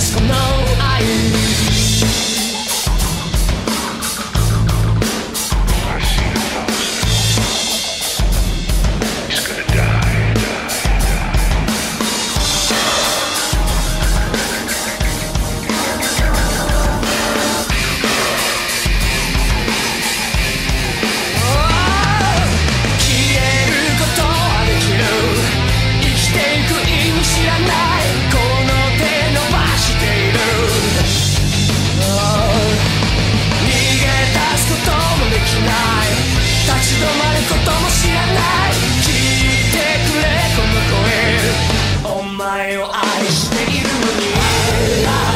just know I need. I stay to believe.